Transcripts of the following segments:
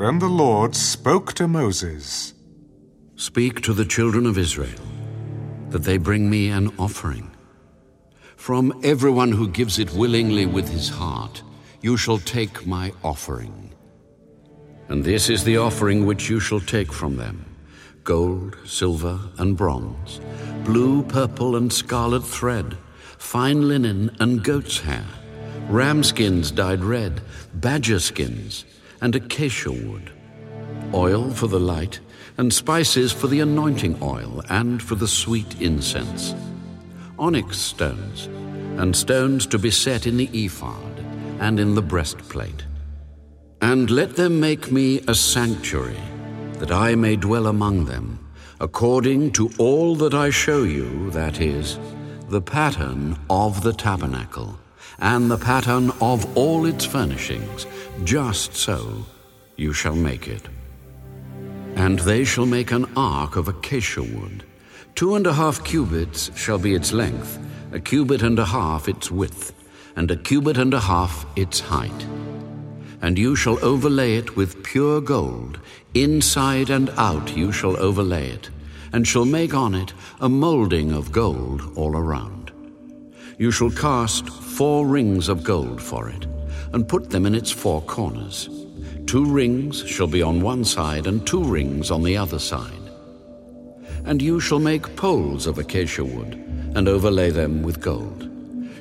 Then the Lord spoke to Moses. Speak to the children of Israel, that they bring me an offering. From everyone who gives it willingly with his heart, you shall take my offering. And this is the offering which you shall take from them gold, silver, and bronze, blue, purple, and scarlet thread, fine linen, and goat's hair, ram skins dyed red, badger skins, and acacia wood, oil for the light, and spices for the anointing oil and for the sweet incense, onyx stones, and stones to be set in the ephod and in the breastplate. And let them make me a sanctuary, that I may dwell among them, according to all that I show you, that is, the pattern of the tabernacle, and the pattern of all its furnishings, just so you shall make it. And they shall make an ark of acacia wood. Two and a half cubits shall be its length, a cubit and a half its width, and a cubit and a half its height. And you shall overlay it with pure gold, inside and out you shall overlay it, and shall make on it a moulding of gold all around. You shall cast four rings of gold for it, and put them in its four corners. Two rings shall be on one side, and two rings on the other side. And you shall make poles of acacia wood, and overlay them with gold.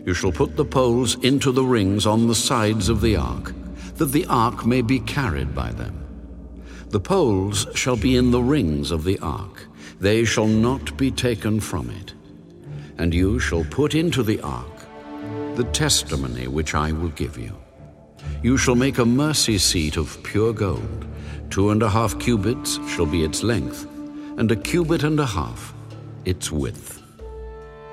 You shall put the poles into the rings on the sides of the ark, that the ark may be carried by them. The poles shall be in the rings of the ark, they shall not be taken from it. And you shall put into the ark the testimony which I will give you. You shall make a mercy seat of pure gold. Two and a half cubits shall be its length, and a cubit and a half its width.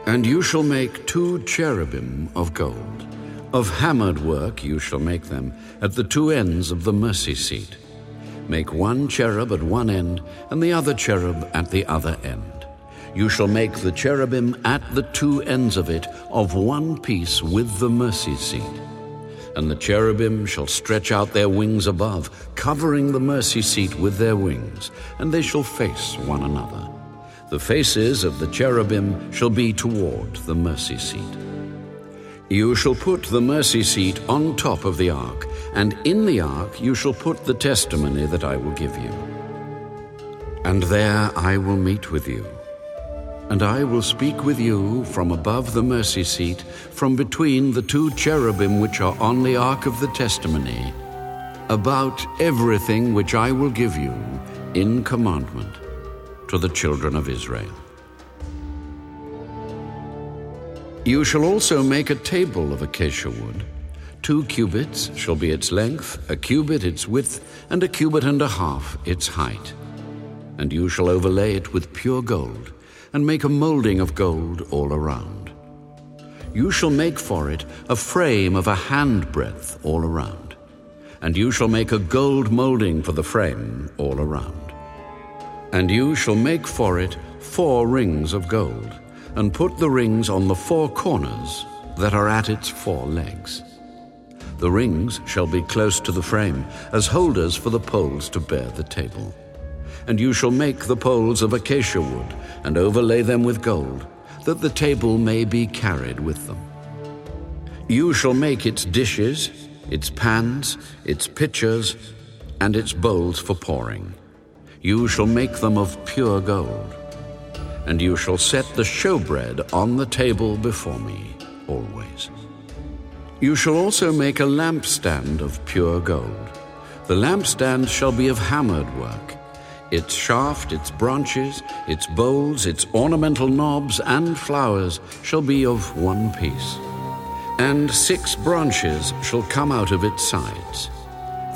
And you shall make two cherubim of gold. Of hammered work you shall make them at the two ends of the mercy seat. Make one cherub at one end, and the other cherub at the other end. You shall make the cherubim at the two ends of it of one piece with the mercy seat. And the cherubim shall stretch out their wings above, covering the mercy seat with their wings, and they shall face one another. The faces of the cherubim shall be toward the mercy seat. You shall put the mercy seat on top of the ark, and in the ark you shall put the testimony that I will give you. And there I will meet with you. And I will speak with you from above the mercy seat, from between the two cherubim which are on the ark of the testimony, about everything which I will give you in commandment to the children of Israel. You shall also make a table of acacia wood. Two cubits shall be its length, a cubit its width, and a cubit and a half its height. And you shall overlay it with pure gold, and make a molding of gold all around. You shall make for it a frame of a handbreadth all around. And you shall make a gold molding for the frame all around. And you shall make for it four rings of gold and put the rings on the four corners that are at its four legs. The rings shall be close to the frame, as holders for the poles to bear the table. And you shall make the poles of acacia wood, and overlay them with gold, that the table may be carried with them. You shall make its dishes, its pans, its pitchers, and its bowls for pouring. You shall make them of pure gold and you shall set the showbread on the table before me always. You shall also make a lampstand of pure gold. The lampstand shall be of hammered work. Its shaft, its branches, its bowls, its ornamental knobs, and flowers shall be of one piece. And six branches shall come out of its sides.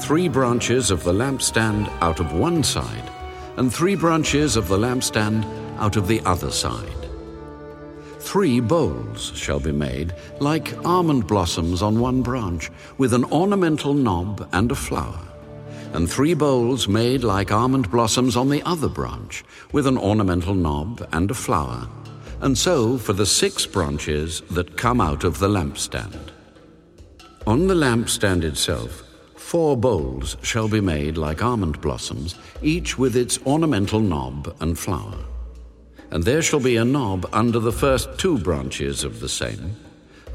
Three branches of the lampstand out of one side, and three branches of the lampstand out of the other side. Three bowls shall be made, like almond blossoms on one branch, with an ornamental knob and a flower. And three bowls made like almond blossoms on the other branch, with an ornamental knob and a flower. And so for the six branches that come out of the lampstand. On the lampstand itself, Four bowls shall be made like almond blossoms, each with its ornamental knob and flower. And there shall be a knob under the first two branches of the same,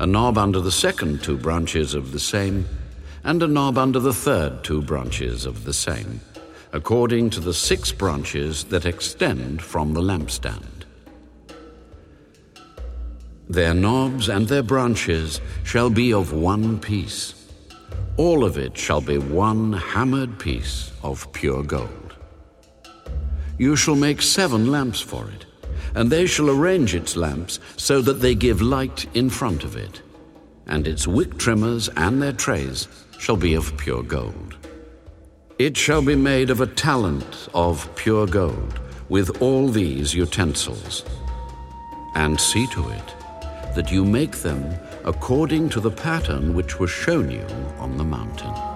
a knob under the second two branches of the same, and a knob under the third two branches of the same, according to the six branches that extend from the lampstand. Their knobs and their branches shall be of one piece. All of it shall be one hammered piece of pure gold. You shall make seven lamps for it, and they shall arrange its lamps so that they give light in front of it. And its wick trimmers and their trays shall be of pure gold. It shall be made of a talent of pure gold, with all these utensils. And see to it that you make them according to the pattern which was shown you on the mountain.